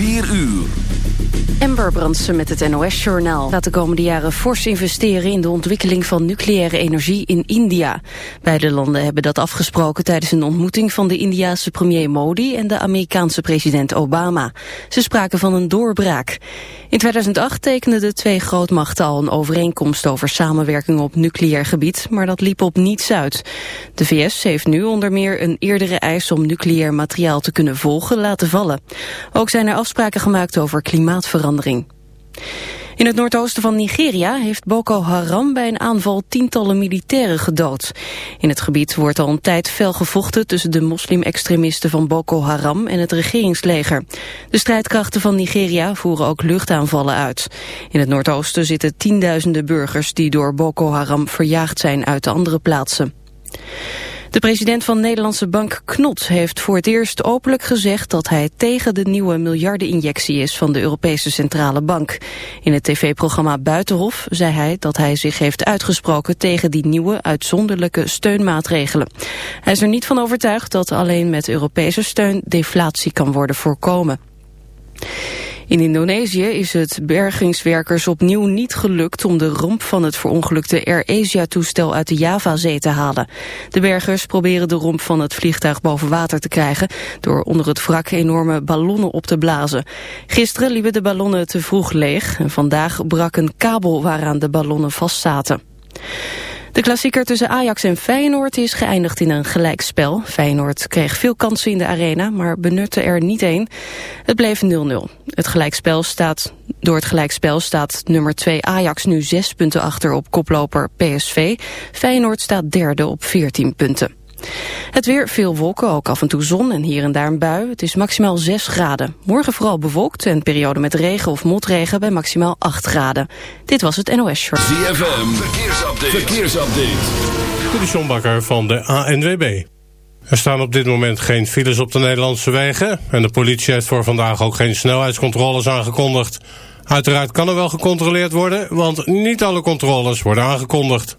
4 uur. Ember Brandsen met het NOS-journaal gaat de komende jaren fors investeren in de ontwikkeling van nucleaire energie in India. Beide landen hebben dat afgesproken tijdens een ontmoeting van de Indiaanse premier Modi en de Amerikaanse president Obama. Ze spraken van een doorbraak. In 2008 tekenden de twee grootmachten al een overeenkomst over samenwerking op nucleair gebied, maar dat liep op niets uit. De VS heeft nu onder meer een eerdere eis om nucleair materiaal te kunnen volgen laten vallen. Ook zijn er afspraken gemaakt over klimaatverandering. In het noordoosten van Nigeria heeft Boko Haram bij een aanval tientallen militairen gedood. In het gebied wordt al een tijd fel gevochten tussen de moslim-extremisten van Boko Haram en het regeringsleger. De strijdkrachten van Nigeria voeren ook luchtaanvallen uit. In het noordoosten zitten tienduizenden burgers die door Boko Haram verjaagd zijn uit andere plaatsen. De president van Nederlandse bank Knot heeft voor het eerst openlijk gezegd dat hij tegen de nieuwe miljardeninjectie is van de Europese Centrale Bank. In het tv-programma Buitenhof zei hij dat hij zich heeft uitgesproken tegen die nieuwe uitzonderlijke steunmaatregelen. Hij is er niet van overtuigd dat alleen met Europese steun deflatie kan worden voorkomen. In Indonesië is het bergingswerkers opnieuw niet gelukt om de romp van het verongelukte Air Asia-toestel uit de Javazee te halen. De bergers proberen de romp van het vliegtuig boven water te krijgen door onder het wrak enorme ballonnen op te blazen. Gisteren liepen de ballonnen te vroeg leeg en vandaag brak een kabel waaraan de ballonnen vastzaten. De klassieker tussen Ajax en Feyenoord is geëindigd in een gelijkspel. Feyenoord kreeg veel kansen in de arena, maar benutte er niet één. Het bleef 0-0. Het gelijkspel staat, door het gelijkspel staat nummer 2 Ajax nu 6 punten achter op koploper PSV. Feyenoord staat derde op 14 punten. Het weer, veel wolken, ook af en toe zon en hier en daar een bui. Het is maximaal 6 graden. Morgen vooral bewolkt en periode met regen of motregen bij maximaal 8 graden. Dit was het NOS Short. ZFM, verkeersupdate. verkeersupdate. De van de ANWB. Er staan op dit moment geen files op de Nederlandse wegen... en de politie heeft voor vandaag ook geen snelheidscontroles aangekondigd. Uiteraard kan er wel gecontroleerd worden, want niet alle controles worden aangekondigd.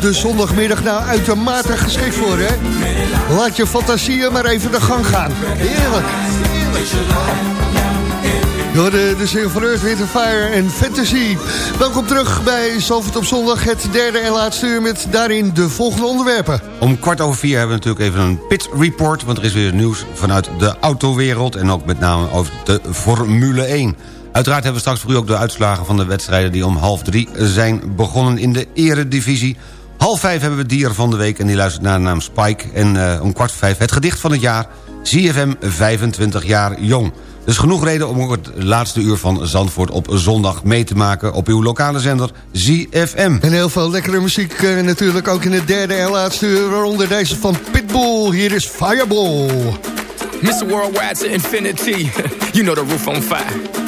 De zondagmiddag nou uitermate geschikt voor, hè? Laat je fantasieën maar even de gang gaan. Heerlijk. Door de, de zin van Earth, Wind Fire en Fantasy. Welkom terug bij Zalvert op zondag, het derde en laatste uur... met daarin de volgende onderwerpen. Om kwart over vier hebben we natuurlijk even een pit report... want er is weer nieuws vanuit de autowereld... en ook met name over de Formule 1. Uiteraard hebben we straks voor u ook de uitslagen van de wedstrijden... die om half drie zijn begonnen in de eredivisie. Half vijf hebben we dier van de week en die luistert naar de naam Spike. En uh, om kwart voor vijf het gedicht van het jaar... ZFM 25 jaar jong. Dus genoeg reden om ook het laatste uur van Zandvoort op zondag mee te maken... op uw lokale zender ZFM. En heel veel lekkere muziek uh, natuurlijk ook in het derde en laatste uur... waaronder deze van Pitbull. Hier is Fireball. Mr. Worldwide to infinity. you know the roof on fire.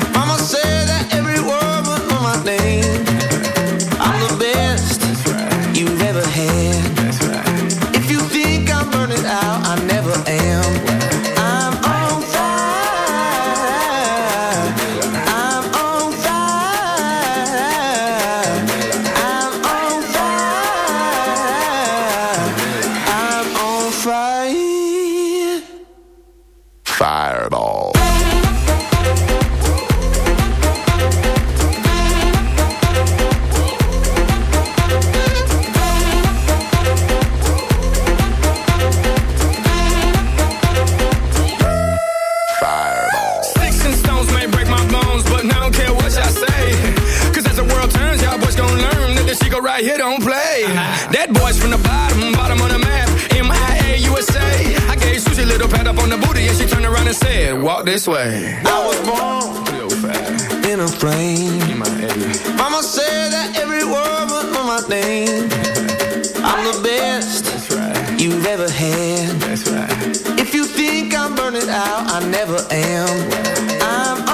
Said, walk this way. I was born in a plane. Mama said that every word was on my name. I'm the best right. you've ever had. Right. If you think I'm burning out, I never am. I'm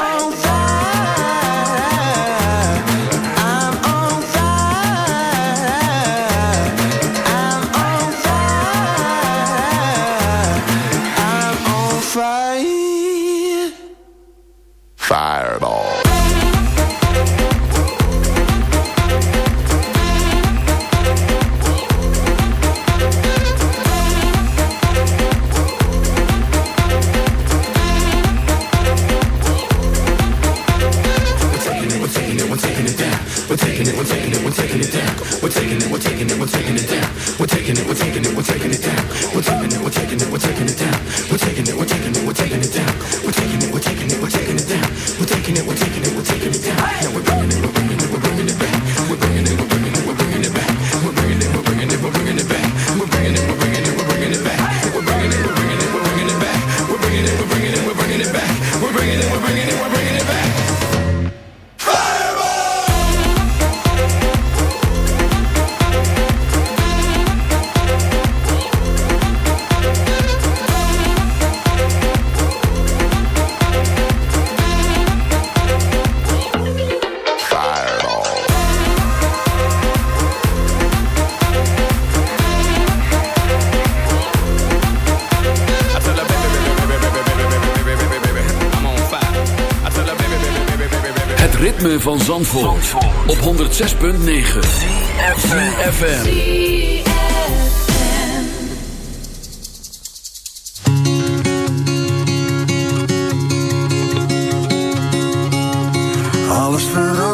van Zandvoort, op 106.9 FM. Alles verandert,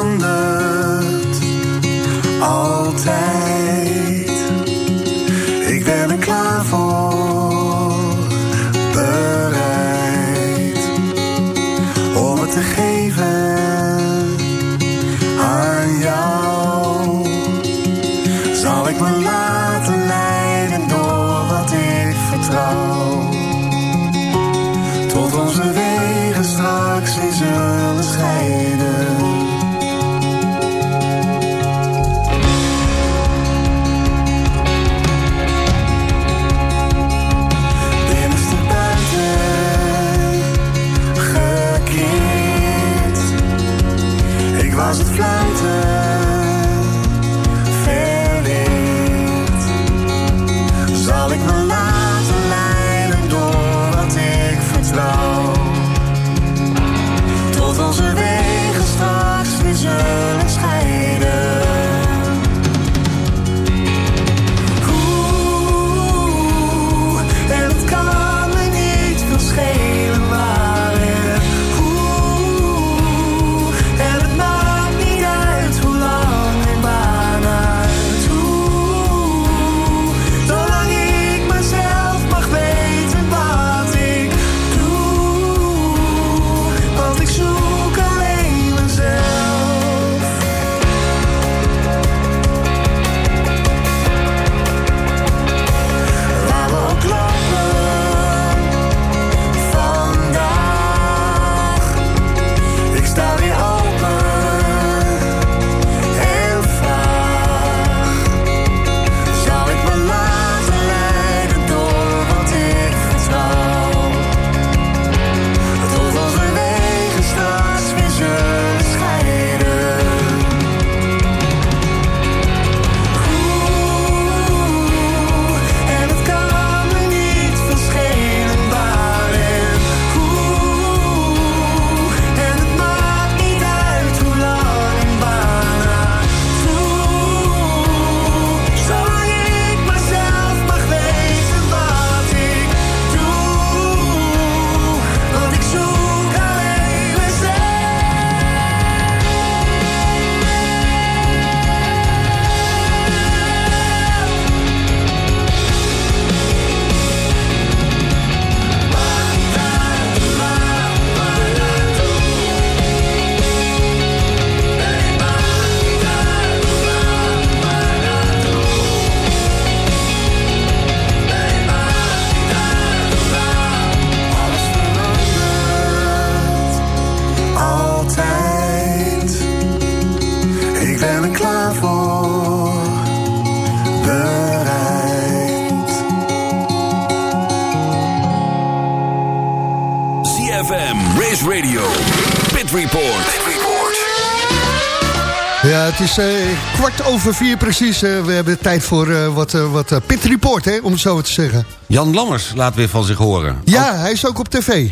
het is eh, kwart over vier precies. Eh, we hebben tijd voor eh, wat, wat pit report, hè, om het zo te zeggen. Jan Lammers laat weer van zich horen. Ja, hij is ook op tv.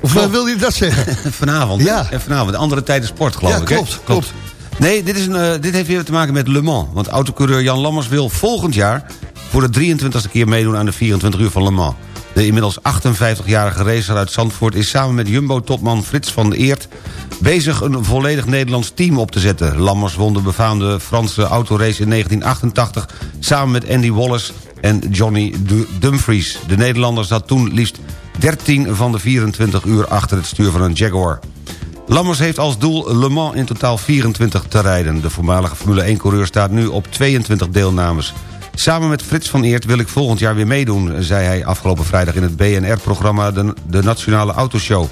Of wil je dat zeggen? Vanavond. Ja. En vanavond. Andere tijden sport, geloof Ja, ik. hè? klopt, klopt. Nee, dit, is een, dit heeft weer te maken met Le Mans. Want autocoureur Jan Lammers wil volgend jaar... voor de 23e keer meedoen aan de 24 uur van Le Mans. De inmiddels 58-jarige racer uit Zandvoort... is samen met Jumbo-topman Frits van Eert... bezig een volledig Nederlands team op te zetten. Lammers won de befaamde Franse autorace in 1988... samen met Andy Wallace en Johnny Du- Dumfries. De Nederlander zat toen liefst 13 van de 24 uur achter het stuur van een Jaguar. Lammers heeft als doel Le Mans in totaal 24 te rijden. De voormalige Formule 1-coureur staat nu op 22 deelnames. Samen met Frits van Eert wil ik volgend jaar weer meedoen... zei hij afgelopen vrijdag in het BNR-programma de Nationale Autoshow.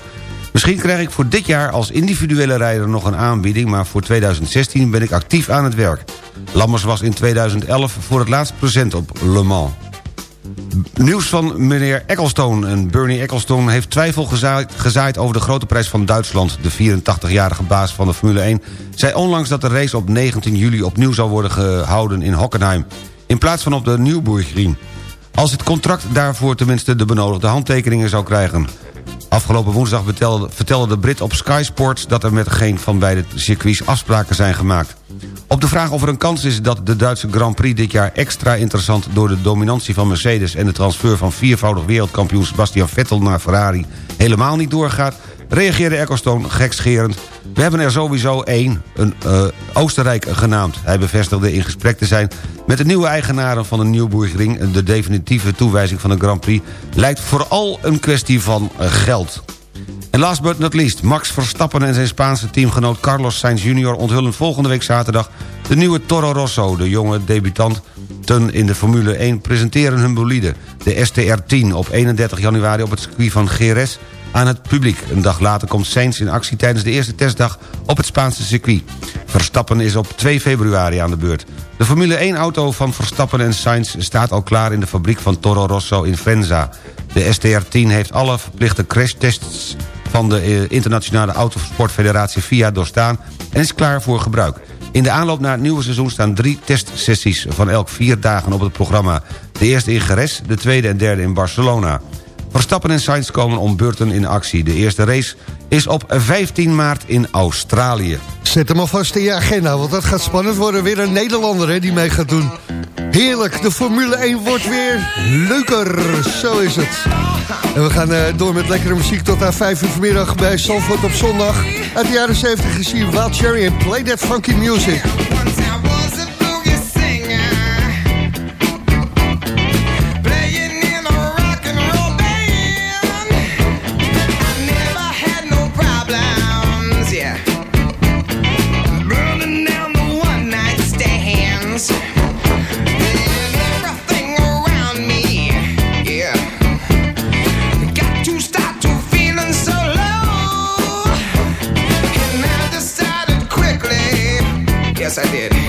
Misschien krijg ik voor dit jaar als individuele rijder nog een aanbieding... maar voor 2016 ben ik actief aan het werk. Lammers was in 2011 voor het laatst present op Le Mans. Nieuws van meneer Ecclestone. En Bernie Ecclestone heeft twijfel gezaaid, over de grote prijs van Duitsland. De 84-jarige baas van de Formule 1 zei onlangs dat de race op 19 juli opnieuw zou worden gehouden in Hockenheim. In plaats van op de Nürburgring. Als het contract daarvoor tenminste de benodigde handtekeningen zou krijgen. Afgelopen woensdag vertelde, de Brit op Sky Sports... dat er met geen van beide circuits afspraken zijn gemaakt. Op de vraag of er een kans is dat de Duitse Grand Prix dit jaar extra interessant... door de dominantie van Mercedes en de transfer van viervoudig wereldkampioen Sebastian Vettel naar Ferrari helemaal niet doorgaat... reageerde Ecclestone gekscherend... We hebben er sowieso één, een eh, Oostenrijk genaamd. Hij bevestigde in gesprek te zijn met de nieuwe eigenaren van de Nürburgring. De definitieve toewijzing van de Grand Prix lijkt vooral een kwestie van eh, geld. En last but not least, Max Verstappen en zijn Spaanse teamgenoot Carlos Sainz Jr. onthullen volgende week zaterdag de nieuwe Toro Rosso. De jonge debutanten in de Formule 1 presenteren hun bolide, de STR-10, op 31 januari op het circuit van Jerez aan het publiek. Een dag later komt Sainz in actie tijdens de eerste testdag op het Spaanse circuit. Verstappen is op 2 februari aan de beurt. De Formule 1-auto van Verstappen en Sainz staat al klaar in de fabriek van Toro Rosso in Frenza. De STR-10 heeft alle verplichte crashtests van de eh, Internationale Autosportfederatie FIA doorstaan en is klaar voor gebruik. In de aanloop naar het nieuwe seizoen staan drie testsessies... van elk vier dagen op het programma. De eerste in Geres, de tweede en derde in Barcelona. Verstappen en Sainz komen om beurten in actie. De eerste race is op 15 maart in Australië. Zet hem alvast in je agenda, want dat gaat spannend worden. Weer een Nederlander die mee gaat doen. Heerlijk, de Formule 1 wordt weer leuker. Zo is het. En we gaan eh, door met lekkere muziek tot aan 5 uur vanmiddag bij Zandvoort op zondag. Uit de jaren 70 gezien Wild Cherry en Play That Funky Music. I did,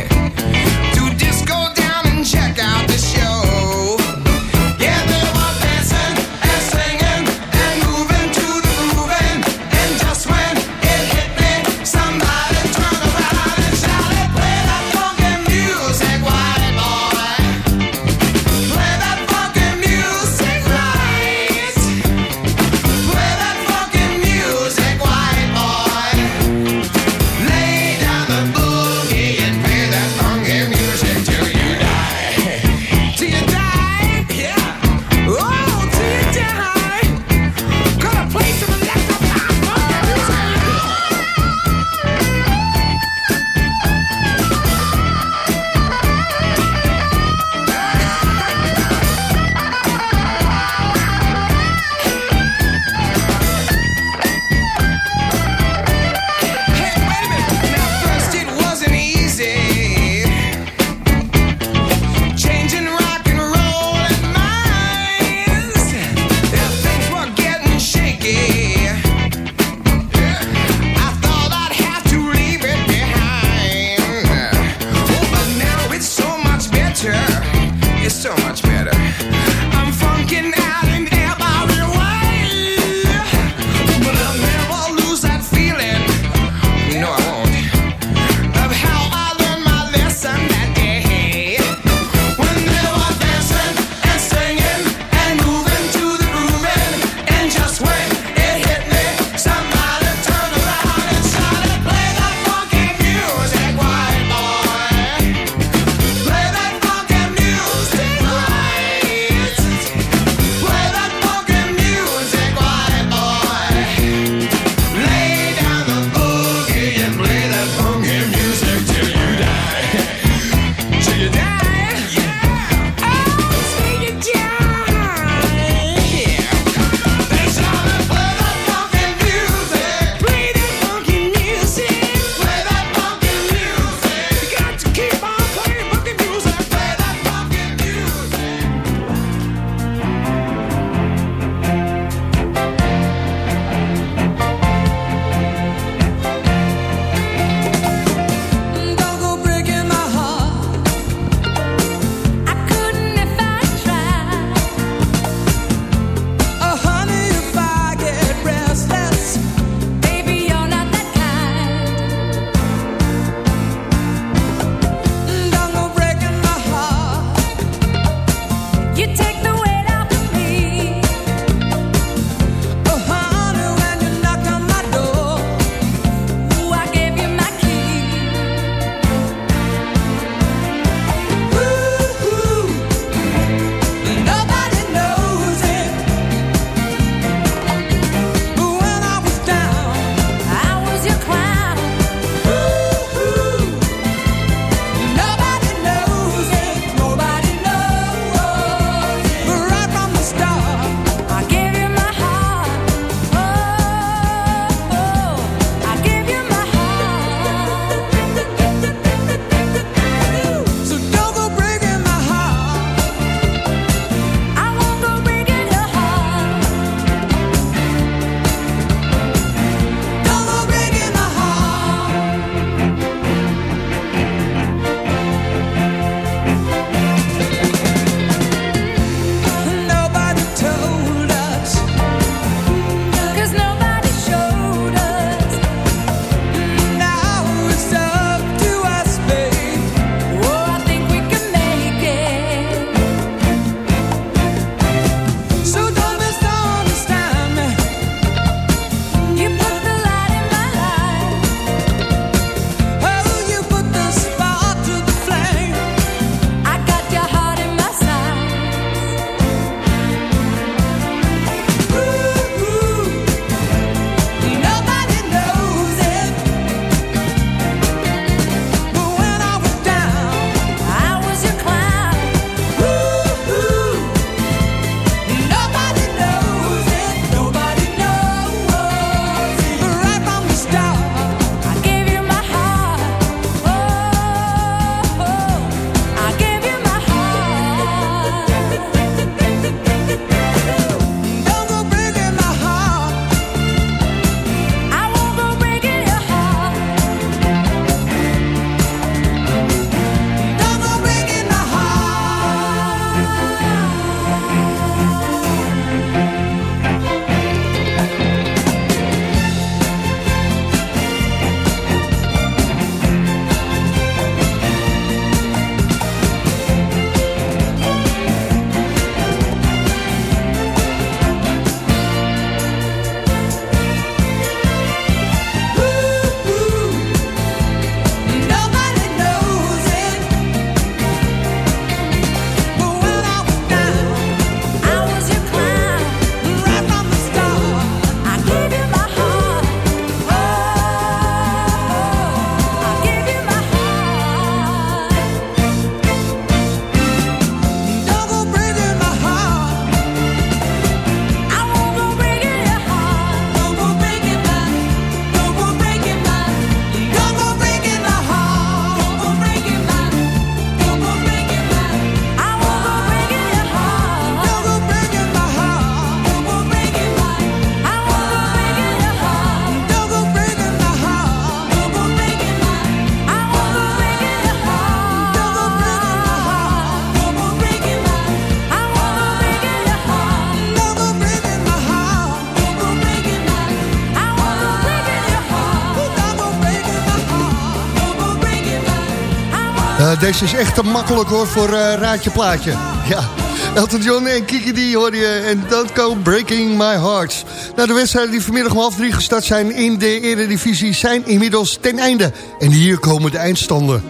deze is echt te makkelijk hoor voor uh, Raadje Plaatje. Ja, Elton John en Kiki D hoor je. En Don't Go Breaking My Heart. Nou, de wedstrijden die vanmiddag om half drie gestart zijn in de Eredivisie... zijn inmiddels ten einde. En hier komen de eindstanden.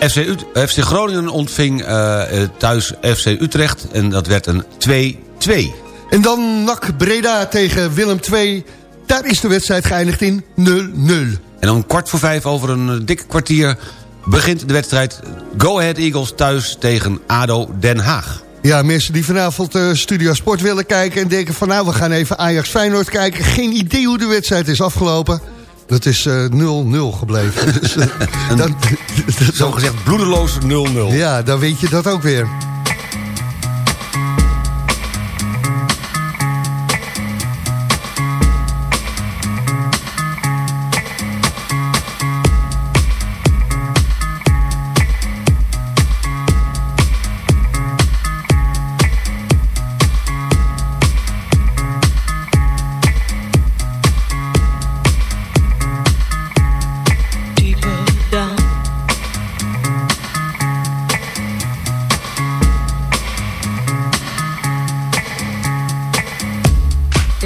FC, Ut FC Groningen ontving uh, thuis FC Utrecht en dat werd een 2-2. En dan NAC Breda tegen Willem 2. Daar is de wedstrijd geëindigd in 0-0. En om kwart voor vijf over een dikke kwartier begint de wedstrijd Go Ahead Eagles thuis tegen ADO Den Haag. Ja, mensen die vanavond uh, Studio Sport willen kijken... en denken van nou, we gaan even Ajax Feyenoord kijken. Geen idee hoe de wedstrijd is afgelopen. Dat is 0-0 uh, gebleven. dus, uh, dan, Zo gezegd bloedeloos 0-0. Ja, dan weet je dat ook weer.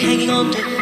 hanging on to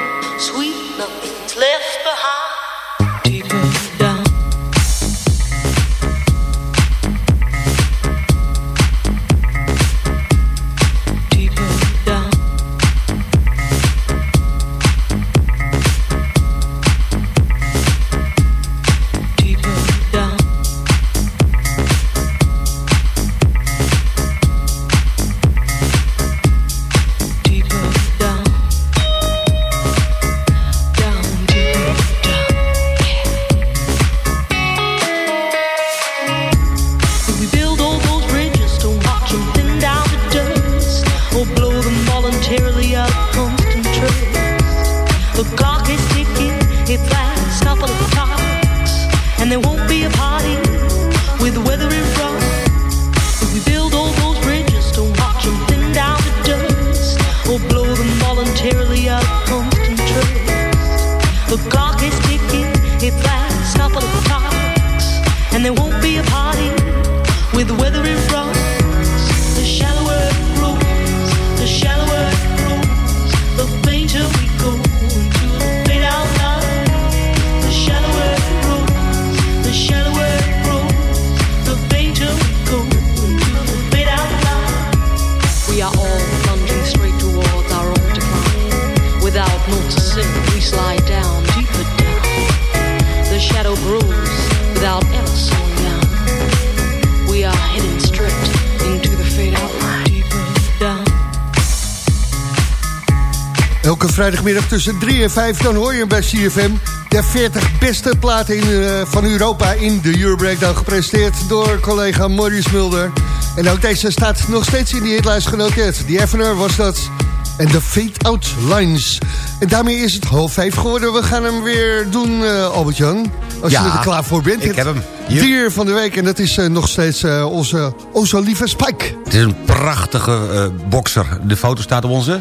Vrijdagmiddag tussen 3 en 5 dan hoor je hem bij CFM. De 40 beste platen in, eh, van Europa in de Euro Breakdown gepresenteerd door collega Maurice Mulder. En ook deze staat nog steeds in die hitlijst genoteerd. Die Evener was dat. en de Fade Out Lines. En daarmee is het half vijf geworden. We gaan hem weer doen, eh, Albert-Jan. Als Ja, je er klaar voor bent. ik heb hem. Hier. Dier van de week. En dat is eh, nog steeds onze, onze lieve Spike. Het is een prachtige bokser. De foto staat op onze...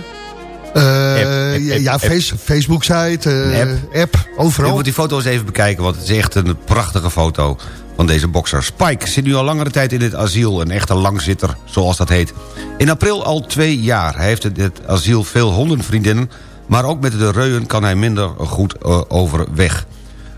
App, ja, app, ja, app. face, Facebook-site, App. app. Je overal. moet die foto eens even bekijken, want het is echt een prachtige foto van deze bokser. Spike zit nu al langere tijd in dit asiel, een echte langzitter, zoals dat heet. In april al twee jaar. Hij heeft dit asiel veel hondenvriendinnen... maar ook met de reuën kan hij minder goed eh, overweg.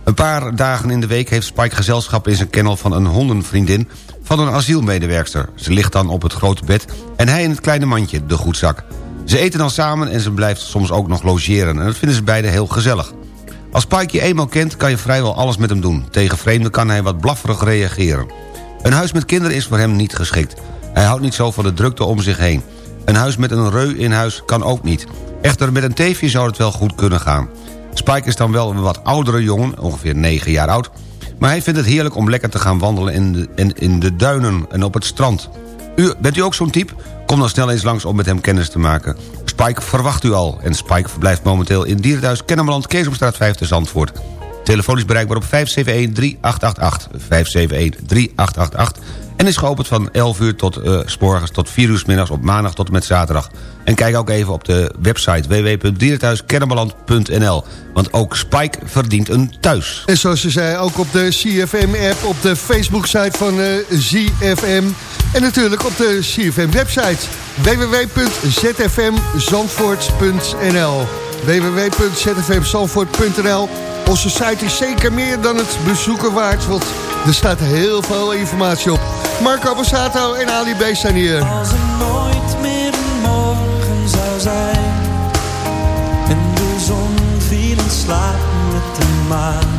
Een paar dagen in de week heeft Spike gezelschap in zijn kennel... van een hondenvriendin van een asielmedewerkster. Ze ligt dan op het grote bed en hij in het kleine mandje, de goedzak. Ze eten dan samen en ze blijft soms ook nog logeren... en dat vinden ze beiden heel gezellig. Als Spike je eenmaal kent, kan je vrijwel alles met hem doen. Tegen vreemden kan hij wat blafferig reageren. Een huis met kinderen is voor hem niet geschikt. Hij houdt niet zo van de drukte om zich heen. Een huis met een reu in huis kan ook niet. Echter, met een teefje zou het wel goed kunnen gaan. Spike is dan wel een wat oudere jongen, ongeveer 9 jaar oud... maar hij vindt het heerlijk om lekker te gaan wandelen in de, in, in de duinen en op het strand. U, bent u ook zo'n type? Kom dan snel eens langs om met hem kennis te maken. Spike verwacht u al. En Spike verblijft momenteel in Dierenthuis Kennemerland... Keesomstraat 5 te Zandvoort. Telefoon is bereikbaar op 571-3888. 571-3888. En is geopend van 11 uur tot, s morgens tot 4 uur middags op maandag tot en met zaterdag. En kijk ook even op de website www.dierenthuiskennemerland.nl. Want ook Spike verdient een thuis. En zoals je zei, ook op de CFM-app, op de Facebook-site van eh ZFM... en natuurlijk op de CFM-website www.zfmzandvoort.nl www.zfmzandvoort.nl Onze site is zeker meer dan het bezoeken waard... want er staat heel veel informatie op. Marco Borsato en Ali B zijn hier. Als er nooit meer een morgen zou zijn En de zon viel in slaap met de maan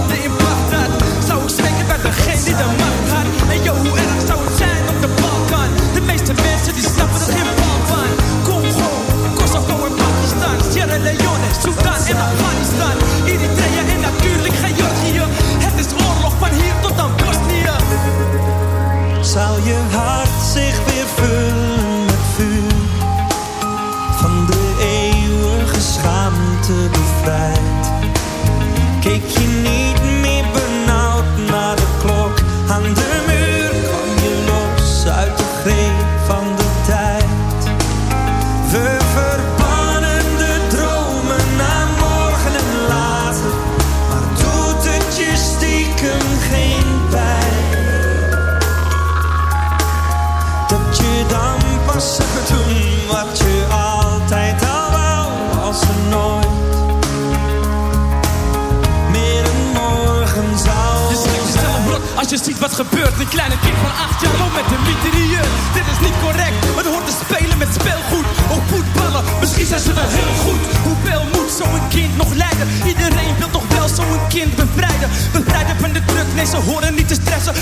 wat gebeurt Een kleine kind van acht jaar loopt met een mitrailleur. Dit is niet correct, het hoort te spelen met speelgoed Of voetballen, misschien zijn ze wel heel goed. Hoeveel moet zo'n kind nog leiden? Iedereen wil toch wel zo'n kind bevrijden. Bevrijden van de druk, nee ze horen niet te stressen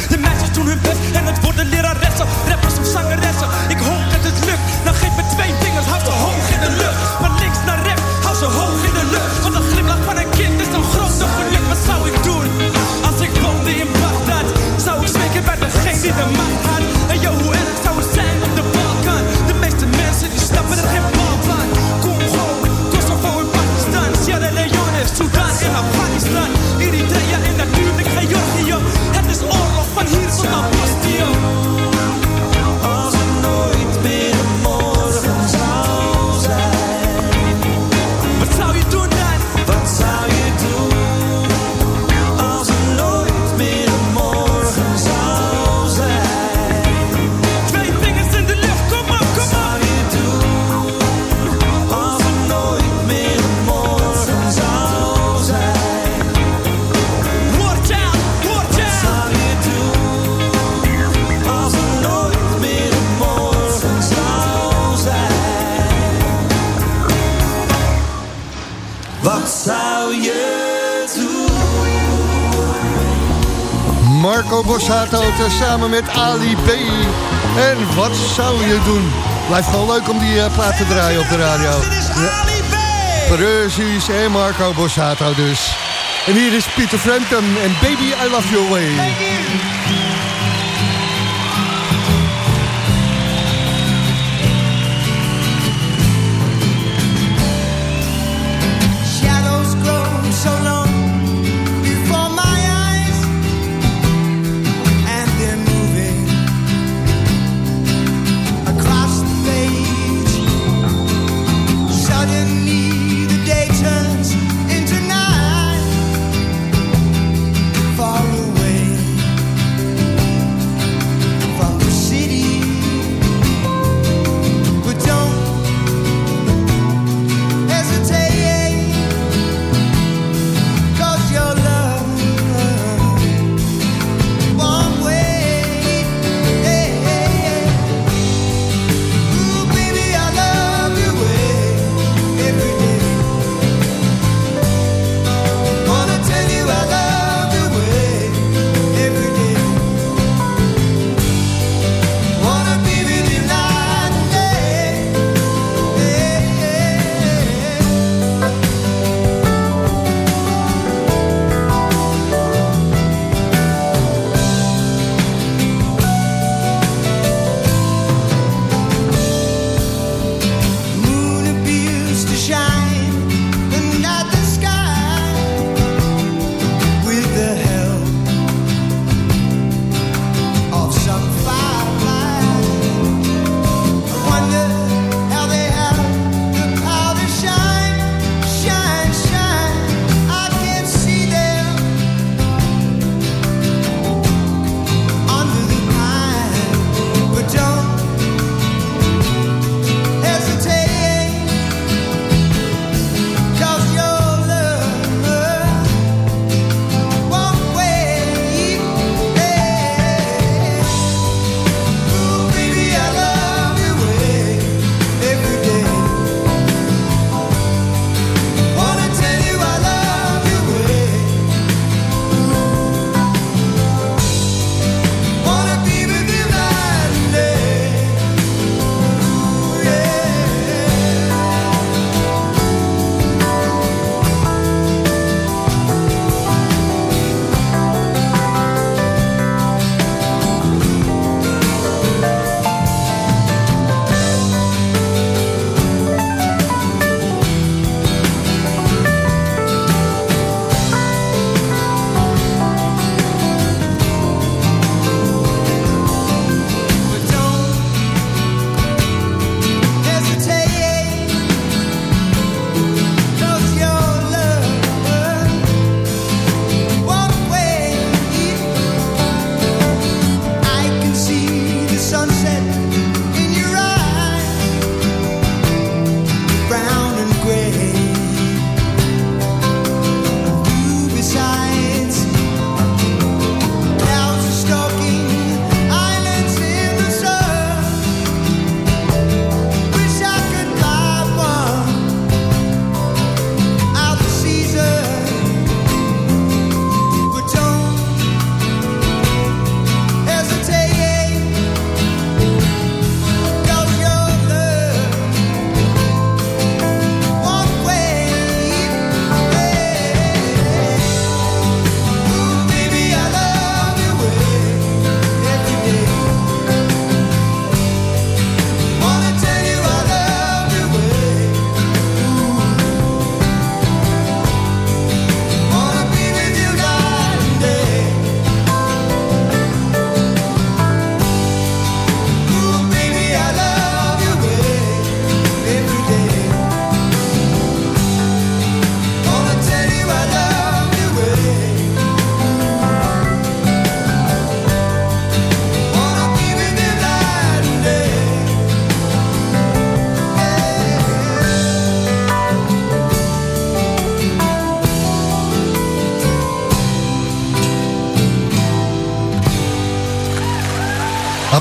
Saatoten samen met Ali B. En wat zou je doen? Blijft gewoon leuk om die eh, plaat te draaien op de radio. Precies, en Marco Borsato dus. En hier is Pieter Frampton en Baby I Love Your Way.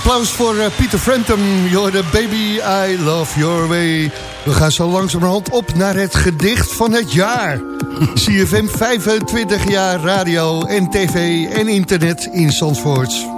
Applaus voor eh, Pieter Frampton. You're the baby, I love your way. We gaan zo langzamerhand op naar het gedicht van het jaar. CFM 25 jaar radio en tv en internet in Zandvoort.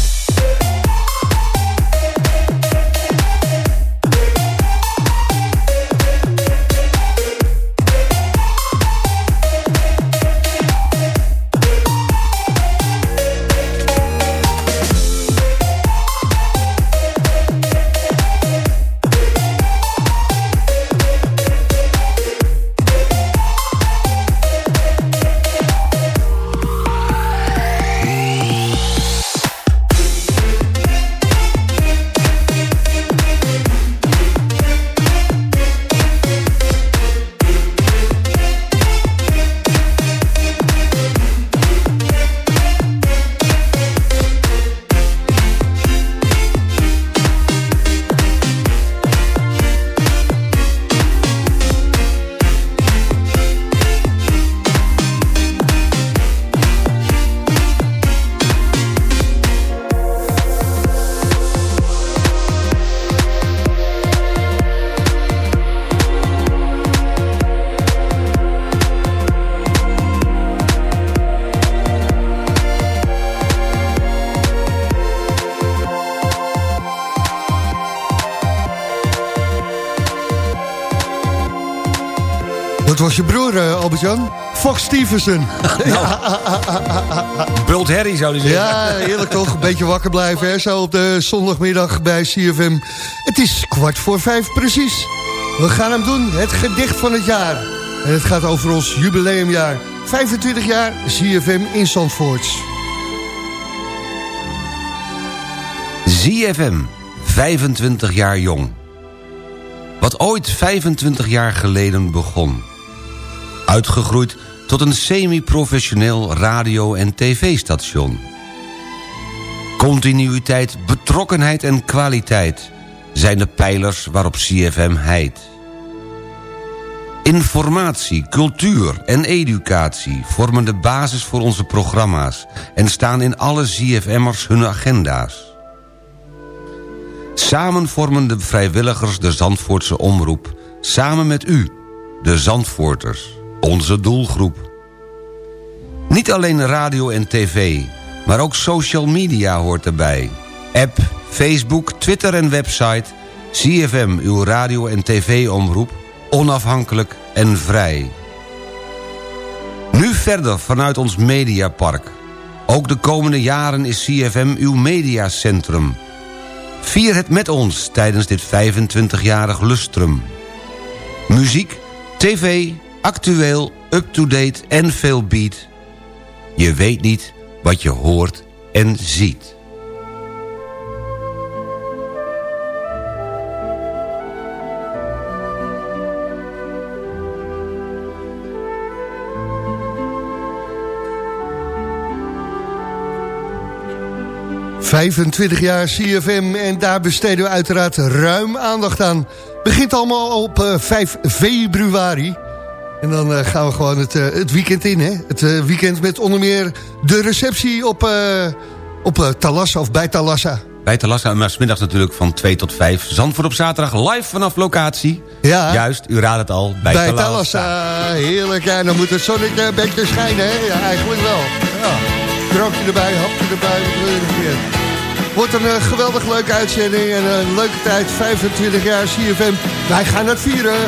Albert-Jan. Fox Stevenson. Bult Harry zou die zeggen. Ja, heerlijk toch? Een beetje wakker blijven, hè? Zo op de zondagmiddag bij CFM. Het is kwart voor vijf precies. We gaan hem doen, het gedicht van het jaar. En het gaat over ons jubileumjaar. 25 jaar CFM in Zandvoort. ZFM, 25 jaar jong. Wat ooit 25 jaar geleden begon. Uitgegroeid tot een semi-professioneel radio- en tv-station. Continuïteit, betrokkenheid en kwaliteit... zijn de pijlers waarop CFM heidt. Informatie, cultuur en educatie vormen de basis voor onze programma's... en staan in alle ZFM'ers hun agenda's. Samen vormen de vrijwilligers de Zandvoortse Omroep... samen met u, de Zandvoorters, onze doelgroep. Niet alleen radio en tv, maar ook social media hoort erbij. App, Facebook, Twitter en website... CFM, uw radio- en tv-omroep, onafhankelijk en vrij. Nu verder vanuit ons Mediapark. Ook de komende jaren is CFM uw mediacentrum... Vier het met ons tijdens dit 25-jarig lustrum. Muziek, tv, actueel, up-to-date en veel beat. Je weet niet wat je hoort en ziet. ...25 jaar CFM en daar besteden we uiteraard ruim aandacht aan. Begint allemaal op eh, 5 februari. En dan eh, gaan we gewoon het, eh, het weekend in, hè? Het eh, weekend met onder meer de receptie op, op Talassa of bij Talassa. Bij Talassa, maar 's middags natuurlijk van 2 tot 5. Zandvoort op zaterdag live vanaf locatie. Ja. Juist, u raadt het al, bij, Bij Talassa. Talassa, heerlijk. Ja, dan moet het zonnetje een beetje schijnen, hè? Ja, eigenlijk wel. Ja. Drankje erbij, hapje erbij, wat wil je nog meer? Wordt een geweldig leuke uitzending en een leuke tijd. 25 jaar CFM. Wij gaan het vieren.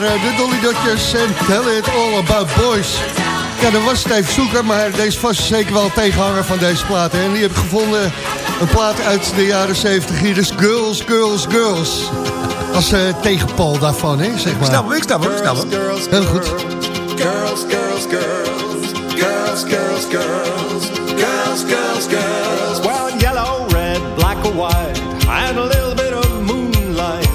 waren eh, de Dolly Dotjes en Tell It All About Boys. Ja, dat was het even zoeken, maar deze vast zeker wel tegenhanger van deze plaat. En die heb ik gevonden, een plaat uit de jaren 70. Hier is Girls, Girls, Girls. Als uh, tegenpol daarvan, hè, zeg maar. Ik snap hem, ik snap hem. Heel goed. Girls, girls, girls. Girls, girls, girls. Girls, girls, girls. Well, yellow, red, black or white. And a little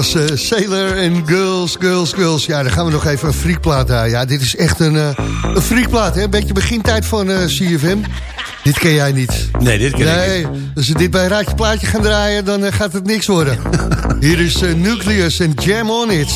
was eh, Sailor en Girls, Girls, Girls. Ja, dan gaan we nog even een freakplaat draaien. Ja, dit is echt een, eh een freakplaat, hè? Een beetje begintijd van eh, CFM. Dit ken jij niet. Nee, dit ken ik Nee, als we dit bij Raadje Plaatje gaan draaien, dan gaat het niks worden. Hier is Nucleus en Jam On It.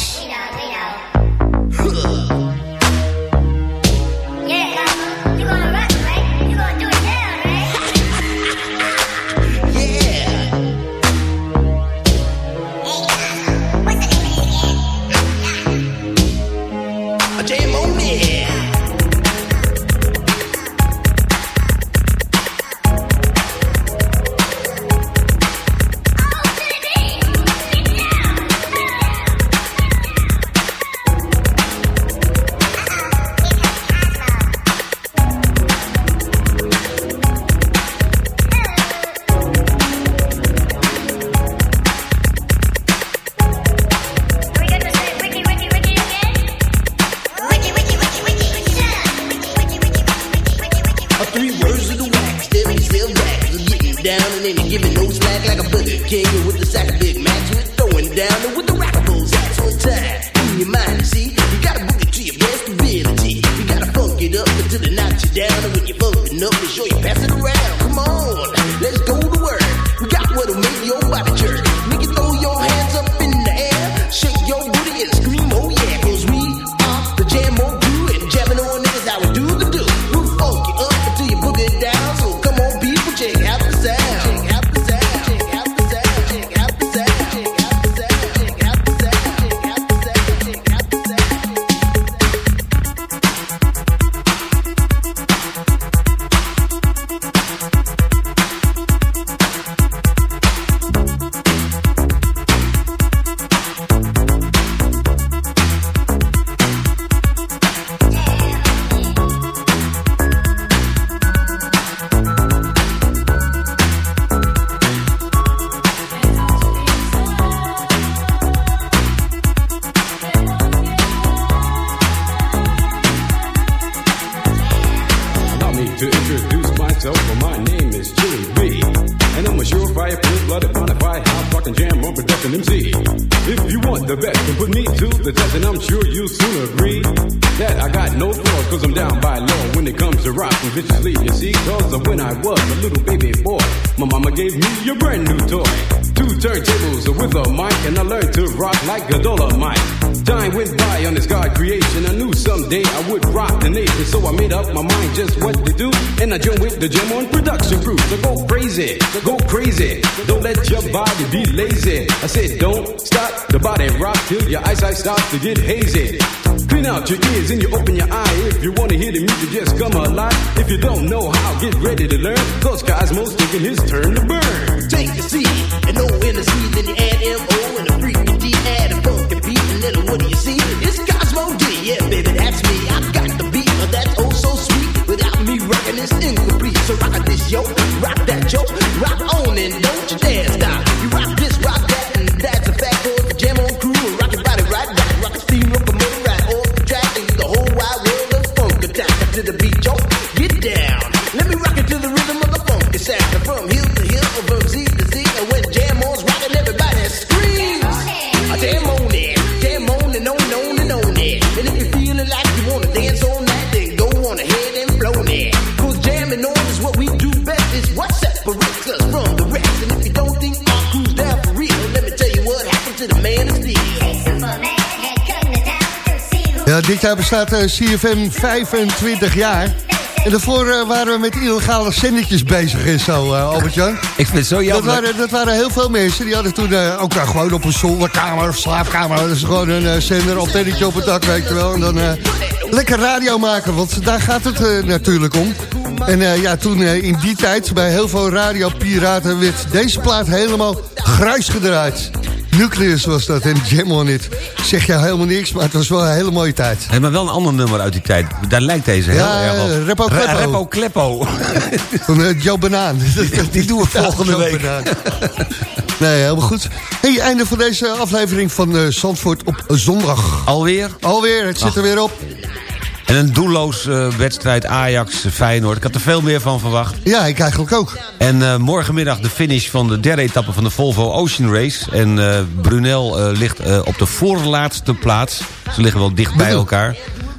To get hazy. Jaar bestaat eh, CFM 25 jaar. En daarvoor eh, waren we met illegale zendertjes bezig en zo, eh, Albert-Jan. Ik vind het zo Dat jammer. waren, dat waren heel veel mensen. Die hadden toen ook gewoon op een zolderkamer of slaapkamer... hadden ze gewoon een zender, antennetje op het dak, weet je wel. En dan lekker radio maken, want daar gaat het natuurlijk om. En ja, toen in die tijd, bij heel veel radiopiraten... werd deze plaat helemaal grijs gedraaid. Nucleus was dat en Jam on It. Zeg je helemaal niks, maar het was wel een hele mooie tijd. Hey, maar wel een ander nummer uit die tijd. Daar lijkt deze heel Ja, erg op. eh, Repo Re- Kleppo. Repo Kleppo. Van uh, Joe Banaan. Die doen we volgende Joe week. Banaan. Nee, helemaal goed. Hey, einde van deze aflevering van eh, Zandvoort op zondag. Alweer? Alweer, het zit Ach. er weer op. En een doelloos eh, wedstrijd Ajax-Feyenoord. Ik had er veel meer van verwacht. Ja, ik eigenlijk ook. En eh, morgenmiddag de finish van de derde etappe van de Volvo Ocean Race. En eh, Brunel ligt op de voorlaatste plaats. Ze liggen wel dicht bij elkaar.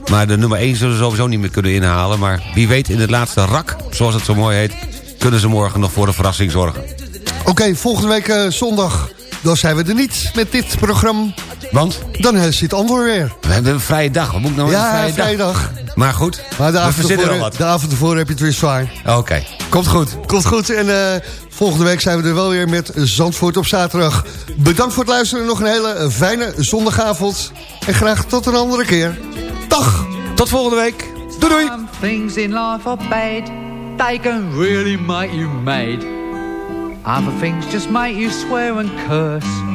Maar de nummer 1 zullen ze sowieso niet meer kunnen inhalen. Maar wie weet in het laatste rak, zoals het zo mooi heet... kunnen ze morgen nog voor een verrassing zorgen. Oké, volgende week zondag. Dan zijn we er niet met dit programma. Want? Dan eh, zit Andor weer. We hebben een vrije dag. Wat moet ik nou met een Ja, vrije vrije dag? dag. Maar goed, Maar de we avond, verzinnen ervoor, wel wat. de avond ervoor heb je het weer zwaar. Oké, komt goed. Komt goed. En eh, volgende week zijn we er wel weer met Zandvoort op zaterdag. Bedankt voor het luisteren. Nog een hele fijne zondagavond. En graag tot een andere keer. Dag. Tot volgende week. Doei doei. Some things in life are bad. They can really make you mad. Other things just make you swear and curse.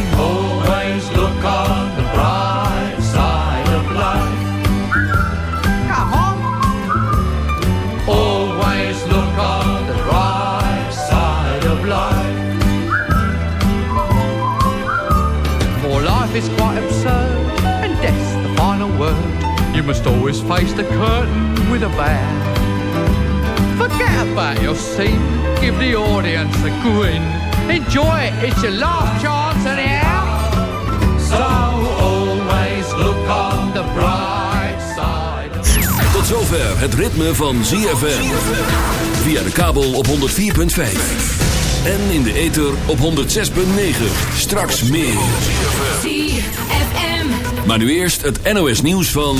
You must always face the curtain with a bow. Forget about your scene, give the audience a grin. Enjoy it, it's your last chance anyhow. So always look on the bright side. Tot zover het ritme van ZFM. Via de kabel op 104.5. En in de ether op 106.9. Straks meer. ZFM. Maar nu eerst het NOS nieuws van...